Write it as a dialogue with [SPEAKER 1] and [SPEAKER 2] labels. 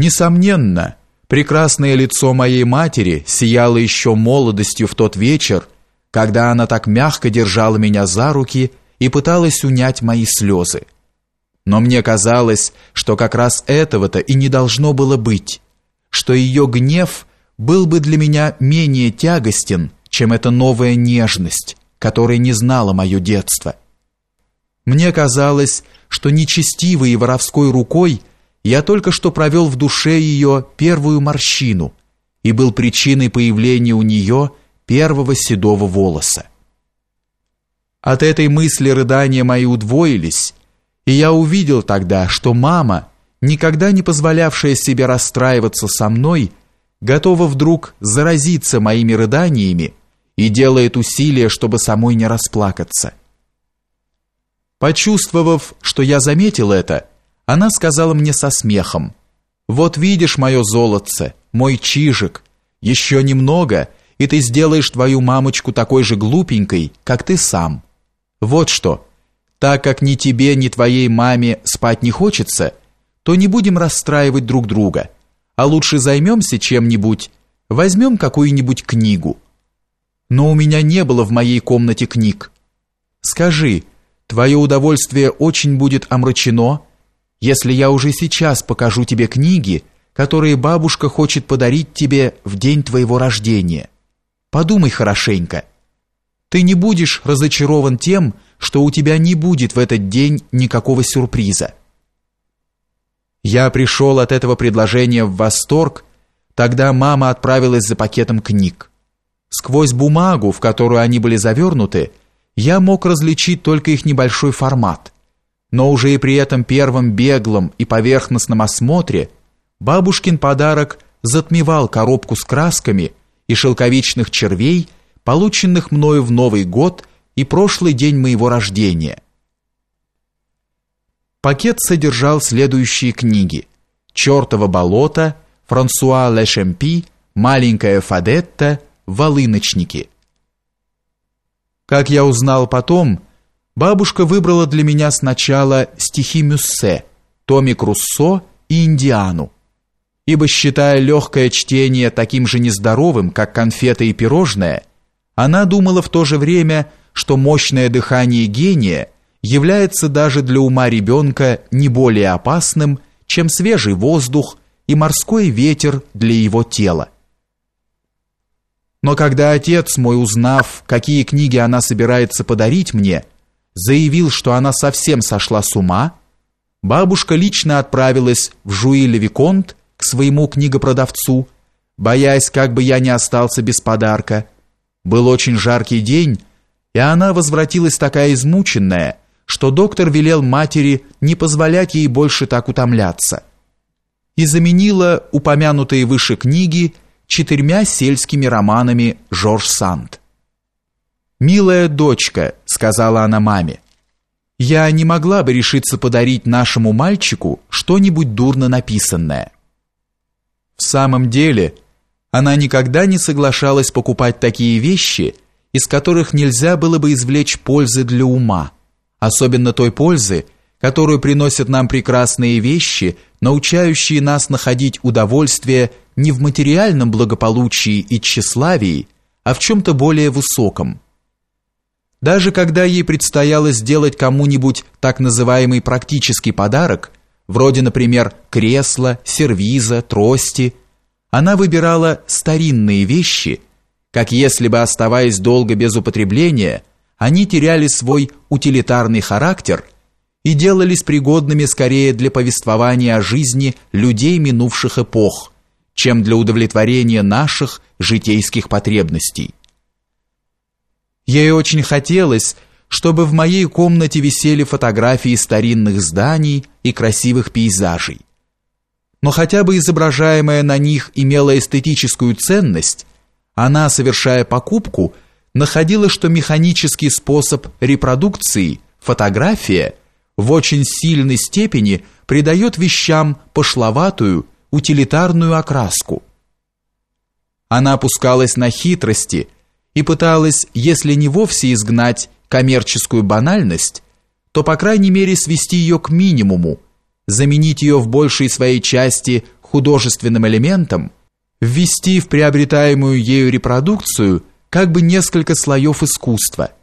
[SPEAKER 1] Несомненно, прекрасное лицо моей матери сияло еще молодостью в тот вечер, когда она так мягко держала меня за руки и пыталась унять мои слезы. Но мне казалось, что как раз этого-то и не должно было быть, что ее гнев был бы для меня менее тягостен, чем эта новая нежность, которой не знала мое детство. Мне казалось, что нечестивой и воровской рукой я только что провел в душе ее первую морщину и был причиной появления у нее первого седого волоса. От этой мысли рыдания мои удвоились, и я увидел тогда, что мама, никогда не позволявшая себе расстраиваться со мной, готова вдруг заразиться моими рыданиями и делает усилия, чтобы самой не расплакаться. Почувствовав, что я заметил это, она сказала мне со смехом, «Вот видишь мое золотце, мой чижик, еще немного, и ты сделаешь твою мамочку такой же глупенькой, как ты сам. Вот что, так как ни тебе, ни твоей маме спать не хочется, то не будем расстраивать друг друга, а лучше займемся чем-нибудь, возьмем какую-нибудь книгу. Но у меня не было в моей комнате книг. Скажи, Твое удовольствие очень будет омрачено, если я уже сейчас покажу тебе книги, которые бабушка хочет подарить тебе в день твоего рождения. Подумай хорошенько. Ты не будешь разочарован тем, что у тебя не будет в этот день никакого сюрприза. Я пришел от этого предложения в восторг, тогда мама отправилась за пакетом книг. Сквозь бумагу, в которую они были завернуты, я мог различить только их небольшой формат, но уже и при этом первом беглом и поверхностном осмотре бабушкин подарок затмевал коробку с красками и шелковичных червей, полученных мною в Новый год и прошлый день моего рождения. Пакет содержал следующие книги: «Чёртово болото», Франсуа Лешемпи, «Маленькая Фадетта», «Волыночники». Как я узнал потом, бабушка выбрала для меня сначала стихи Мюссе, Томик Руссо и Индиану, ибо, считая легкое чтение таким же нездоровым, как конфеты и пирожное, она думала в то же время, что мощное дыхание гения является даже для ума ребенка не более опасным, чем свежий воздух и морской ветер для его тела. Но когда отец мой, узнав, какие книги она собирается подарить мне, заявил, что она совсем сошла с ума, бабушка лично отправилась в Жуи-Левиконт к своему книгопродавцу, боясь, как бы я не остался без подарка. Был очень жаркий день, и она возвратилась такая измученная, что доктор велел матери не позволять ей больше так утомляться. И заменила упомянутые выше книги четырьмя сельскими романами Жорж Санд. «Милая дочка», — сказала она маме, — «я не могла бы решиться подарить нашему мальчику что-нибудь дурно написанное». В самом деле, она никогда не соглашалась покупать такие вещи, из которых нельзя было бы извлечь пользы для ума, особенно той пользы, которую приносят нам прекрасные вещи, научающие нас находить удовольствие не в материальном благополучии и тщеславии, а в чем-то более высоком. Даже когда ей предстояло сделать кому-нибудь так называемый практический подарок, вроде, например, кресла, сервиза, трости, она выбирала старинные вещи, как если бы, оставаясь долго без употребления, они теряли свой утилитарный характер и делались пригодными скорее для повествования о жизни людей минувших эпох, чем для удовлетворения наших житейских потребностей. Ей очень хотелось, чтобы в моей комнате висели фотографии старинных зданий и красивых пейзажей. Но хотя бы изображаемое на них имело эстетическую ценность, она, совершая покупку, находила, что механический способ репродукции, фотография, в очень сильной степени придает вещам пошловатую утилитарную окраску. Она опускалась на хитрости и пыталась, если не вовсе изгнать коммерческую банальность, то по крайней мере свести ее к минимуму, заменить ее в большей своей части художественным элементом ввести в приобретаемую ею репродукцию как бы несколько слоев искусства –